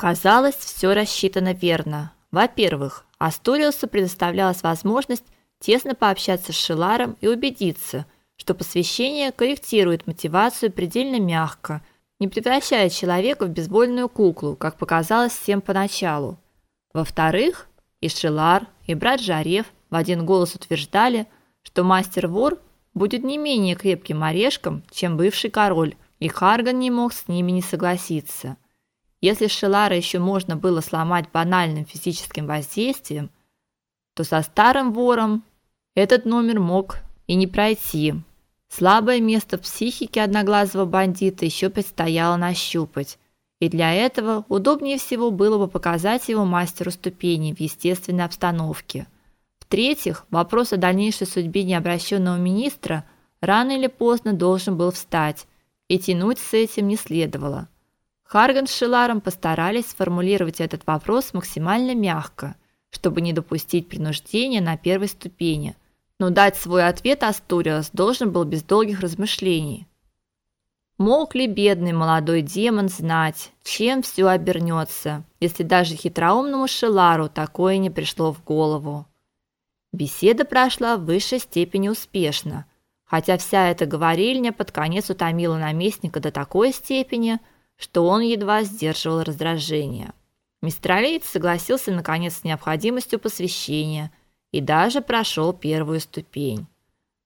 Казалось, все рассчитано верно. Во-первых, Астуриусу предоставлялась возможность тесно пообщаться с Шиларом и убедиться, что посвящение корректирует мотивацию предельно мягко, не превращая человека в безвольную куклу, как показалось всем поначалу. Во-вторых, и Шилар, и брат Жарев в один голос утверждали, что мастер-вор будет не менее крепким орешком, чем бывший король, и Харган не мог с ними не согласиться. Если Шилара еще можно было сломать банальным физическим воздействием, то со старым вором этот номер мог и не пройти. Слабое место в психике одноглазого бандита еще предстояло нащупать, и для этого удобнее всего было бы показать его мастеру ступени в естественной обстановке. В-третьих, вопрос о дальнейшей судьбе необращенного министра рано или поздно должен был встать, и тянуть с этим не следовало. Харган с Шиларом постарались сформулировать этот вопрос максимально мягко, чтобы не допустить принуждения на первой ступени, но дать свой ответ Астуриас должен был без долгих размышлений. Мог ли бедный молодой демон знать, чем все обернется, если даже хитроумному Шилару такое не пришло в голову? Беседа прошла в высшей степени успешно, хотя вся эта говорильня под конец утомила наместника до такой степени, что он едва сдерживал раздражение. Мистралеец согласился наконец с необходимостью посвящения и даже прошел первую ступень.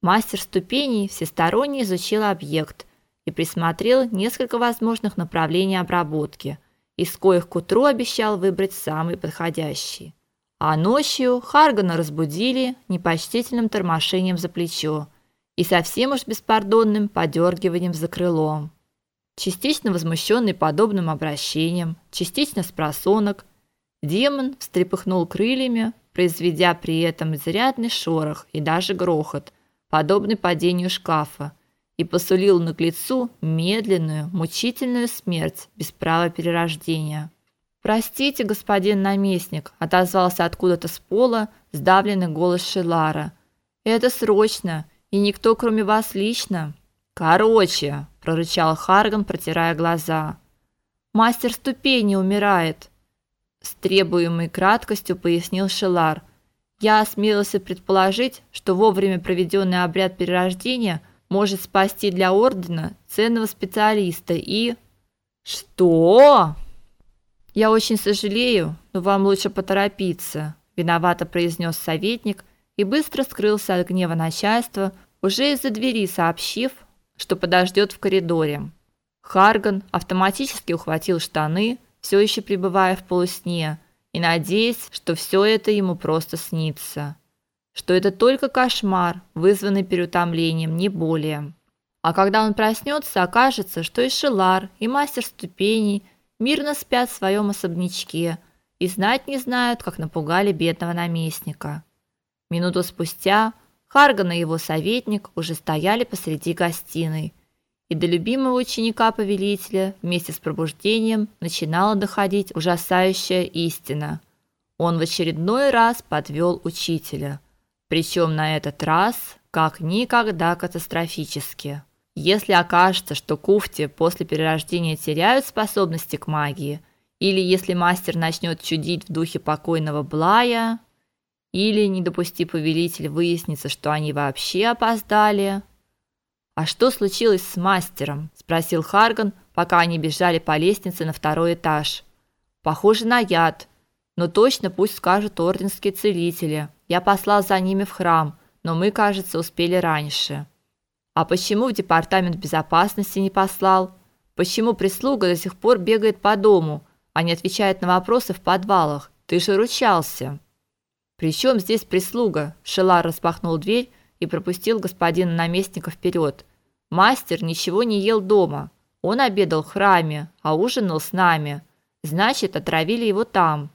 Мастер ступеней всесторонне изучил объект и присмотрел несколько возможных направлений обработки, из коих к утру обещал выбрать самый подходящий. А ночью Харгана разбудили непочтительным тормошением за плечо и совсем уж беспардонным подергиванием за крылом частично возмущенный подобным обращением, частично с просонок, демон встрепыхнул крыльями, произведя при этом изрядный шорох и даже грохот, подобный падению шкафа, и посулил наглецу медленную, мучительную смерть без права перерождения. Простите, господин наместник, отозвался откуда-то с пола сдавленный голос Шелара. Это срочно, и никто, кроме вас лично. Короче, прорычал Харган, протирая глаза. Мастер ступени умирает, с требуемой краткостью пояснил Шелар. Я осмелился предположить, что вовремя проведенный обряд перерождения может спасти для ордена ценного специалиста и Что? Я очень сожалею, но вам лучше поторопиться, виновато произнес советник и быстро скрылся от гнева начальства, уже из-за двери сообщив, что подождет в коридоре. Харган автоматически ухватил штаны, все еще пребывая в полусне, и надеясь, что все это ему просто снится, что это только кошмар, вызванный переутомлением, не более. А когда он проснется, окажется, что и Шелар, и мастер ступеней мирно спят в своем особнячке и знать не знают, как напугали бедного наместника. Минуту спустя Харган и его советник уже стояли посреди гостиной, и до любимого ученика повелителя вместе с пробуждением начинала доходить ужасающая истина. Он в очередной раз подвел учителя, причем на этот раз как никогда катастрофически. Если окажется, что куфти после перерождения теряют способности к магии, или если мастер начнет чудить в духе покойного Блая, или, не допусти повелитель, выяснится, что они вообще опоздали. А что случилось с мастером? спросил Харган, пока они бежали по лестнице на второй этаж. Похоже на яд. Но точно пусть скажут орденские целители. Я послал за ними в храм, но мы, кажется, успели раньше. А почему в департамент безопасности не послал? Почему прислуга до сих пор бегает по дому, а не отвечает на вопросы в подвалах? Ты же ручался. Причем здесь прислуга? Шелар распахнул дверь и пропустил господина наместника вперед. Мастер ничего не ел дома. Он обедал в храме, а ужинал с нами. Значит, отравили его там.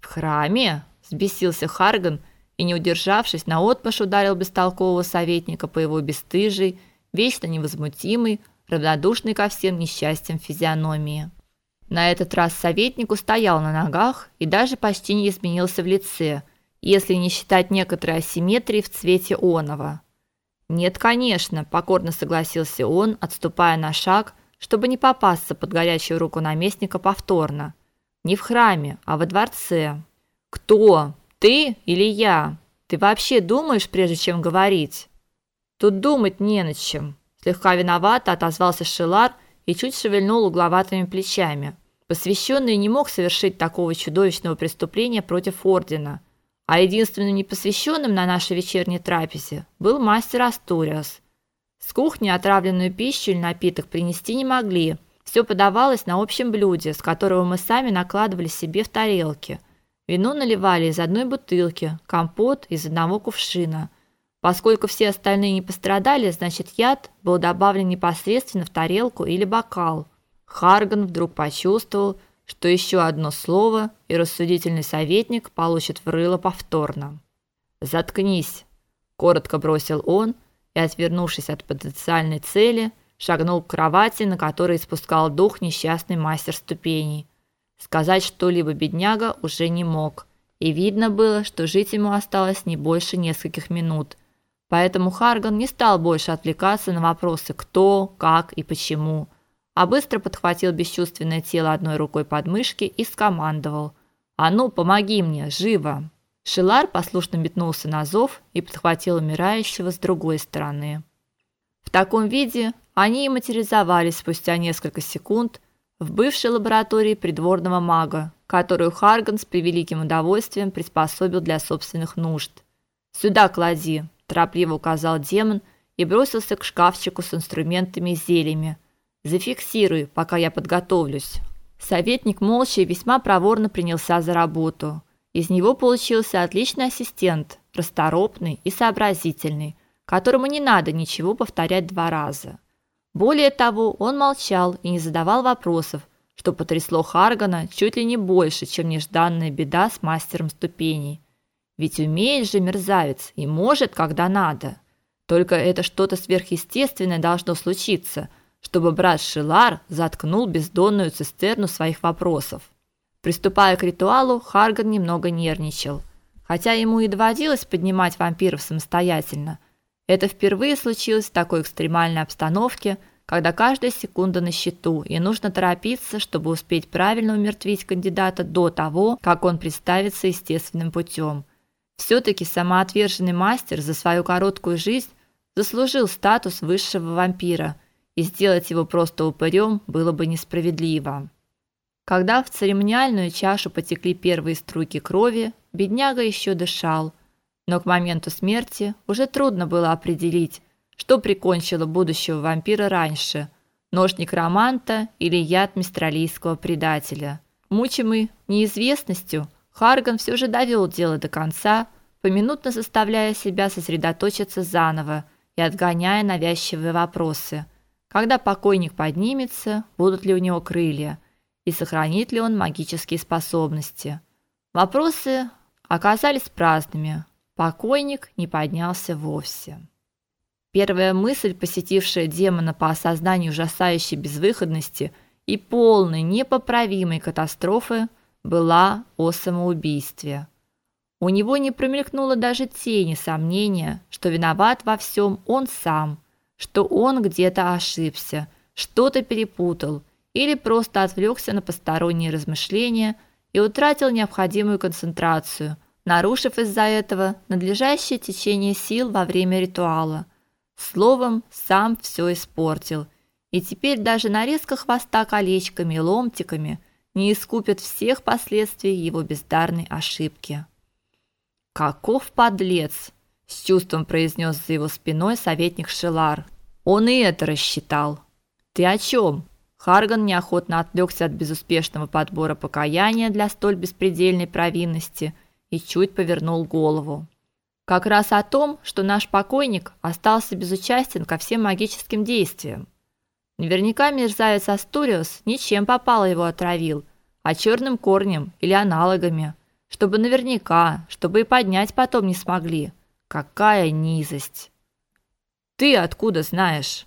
В храме? Взбесился Харган и, не удержавшись, наотмашь ударил бестолкового советника по его бесстыжей, вечно невозмутимой, равнодушной ко всем несчастьям физиономии. На этот раз советник устоял на ногах и даже почти не изменился в лице – если не считать некоторой асимметрии в цвете оного. Нет, конечно, покорно согласился он, отступая на шаг, чтобы не попасться под горячую руку наместника повторно. Не в храме, а во дворце. Кто? Ты или я? Ты вообще думаешь, прежде чем говорить? Тут думать не над чем. Слегка виновато отозвался Шилар и чуть шевельнул угловатыми плечами. Посвященный не мог совершить такого чудовищного преступления против ордена, а единственным непосвященным на нашей вечерней трапезе был мастер Астуриас. С кухни отравленную пищу или напиток принести не могли. Все подавалось на общем блюде, с которого мы сами накладывали себе в тарелки. Вино наливали из одной бутылки, компот из одного кувшина. Поскольку все остальные не пострадали, значит, яд был добавлен непосредственно в тарелку или бокал. Харган вдруг почувствовал, что еще одно слово, и рассудительный советник получит в рыло повторно. "Заткнись", коротко бросил он и, отвернувшись от потенциальной цели, шагнул к кровати, на которой испускал дух несчастный мастер ступеней. Сказать что-либо бедняга уже не мог, и видно было, что жить ему осталось не больше нескольких минут. Поэтому Харган не стал больше отвлекаться на вопросы кто, как и почему а быстро подхватил бесчувственное тело одной рукой под мышки и скомандовал: "А ну, помоги мне, живо!" Шилар послушно метнулся на зов и подхватил умирающего с другой стороны. В таком виде они и материализовались спустя несколько секунд в бывшей лаборатории придворного мага, которую Харган с превеликим удовольствием приспособил для собственных нужд. "Сюда клади", торопливо указал демон и бросился к шкафчику с инструментами и зельями Зафиксируй, пока я подготовлюсь. Советник молча и весьма проворно принялся за работу. Из него получился отличный ассистент, расторопный и сообразительный, которому не надо ничего повторять два раза. Более того, он молчал и не задавал вопросов, что потрясло Харгана чуть ли не больше, чем нежданная беда с мастером ступеней. Ведь умеет же мерзавец и может, когда надо. Только это что-то сверхъестественное должно случиться – чтобы брат Шилар заткнул бездонную цистерну своих вопросов. Приступая к ритуалу, Харган немного нервничал, хотя ему и доводилось поднимать вампиров самостоятельно. Это впервые случилось в такой экстремальной обстановке, когда каждая секунда на счету, и нужно торопиться, чтобы успеть правильно умертвить кандидата до того, как он представится естественным путем. все таки самоотверженный мастер за свою короткую жизнь заслужил статус высшего вампира – и сделать его просто упырем было бы несправедливо. Когда в церемониальную чашу потекли первые струйки крови, бедняга еще дышал, но к моменту смерти уже трудно было определить, что прикончило будущего вампира раньше: нож некроманта или яд мистралийского предателя. Мучимый неизвестностью, Харган все же довел дело до конца, поминутно заставляя себя сосредоточиться заново и отгоняя навязчивые вопросы – когда покойник поднимется, будут ли у него крылья и сохранит ли он магические способности. Вопросы оказались праздными. Покойник не поднялся вовсе. Первая мысль, посетившая демона по осознанию ужасающей безвыходности и полной непоправимой катастрофы, была о самоубийстве. У него не промелькнуло даже тени сомнения, что виноват во всем он сам – что он где-то ошибся, что-то перепутал или просто отвлекся на посторонние размышления и утратил необходимую концентрацию, нарушив из-за этого надлежащее течение сил во время ритуала. Словом, сам все испортил. И теперь даже нарезка хвоста колечками и ломтиками не искупит всех последствий его бездарной ошибки. Каков подлец, с чувством произнес за его спиной советник Шелар. Он и это рассчитал. Ты о чем? Харган неохотно отвлекся от безуспешного подбора покаяния для столь беспредельной провинности и чуть повернул голову. Как раз о том, что наш покойник остался безучастен ко всем магическим действиям. Наверняка мерзавец Астуриус ничем попало его отравил, а черным корнем или аналогами, чтобы наверняка, чтобы и поднять потом не смогли. Какая низость! Ты откуда знаешь?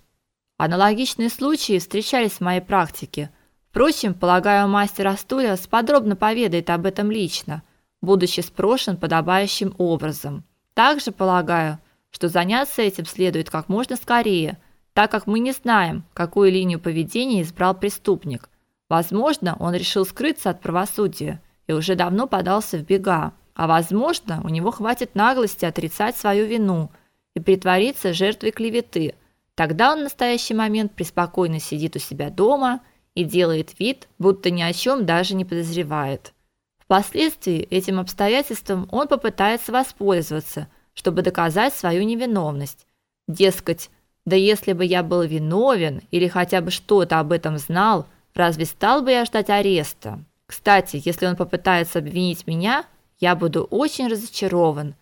Аналогичные случаи встречались в моей практике. Впрочем, полагаю, мастер Астуриас подробно поведает об этом лично, будучи спрошен подобающим образом. Также полагаю, что заняться этим следует как можно скорее, так как мы не знаем, какую линию поведения избрал преступник. Возможно, он решил скрыться от правосудия и уже давно подался в бега, а возможно, у него хватит наглости отрицать свою вину и притвориться жертвой клеветы. Тогда он в настоящий момент преспокойно сидит у себя дома и делает вид, будто ни о чем даже не подозревает. Впоследствии этим обстоятельством он попытается воспользоваться, чтобы доказать свою невиновность. Дескать, да если бы я был виновен или хотя бы что-то об этом знал, разве стал бы я ждать ареста? Кстати, если он попытается обвинить меня, я буду очень разочарован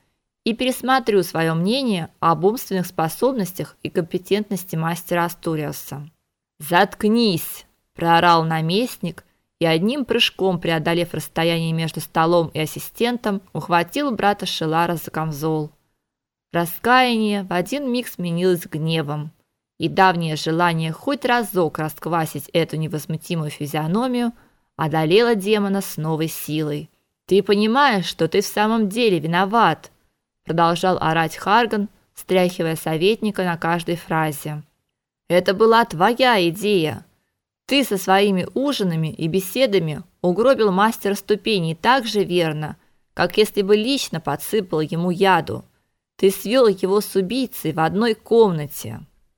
и пересмотрю свое мнение об умственных способностях и компетентности мастера Астуриаса. Заткнись, проорал наместник и одним прыжком, преодолев расстояние между столом и ассистентом, ухватил брата Шелара за камзол. Раскаяние в один миг сменилось гневом, и давнее желание хоть разок расквасить эту невозмутимую физиономию одолело демона с новой силой. Ты понимаешь, что ты в самом деле виноват, продолжал орать Харган, стряхивая советника на каждой фразе. Это была твоя идея. Ты со своими ужинами и беседами угробил мастера ступеней так же верно, как если бы лично подсыпал ему яду. Ты свел его с убийцей в одной комнате.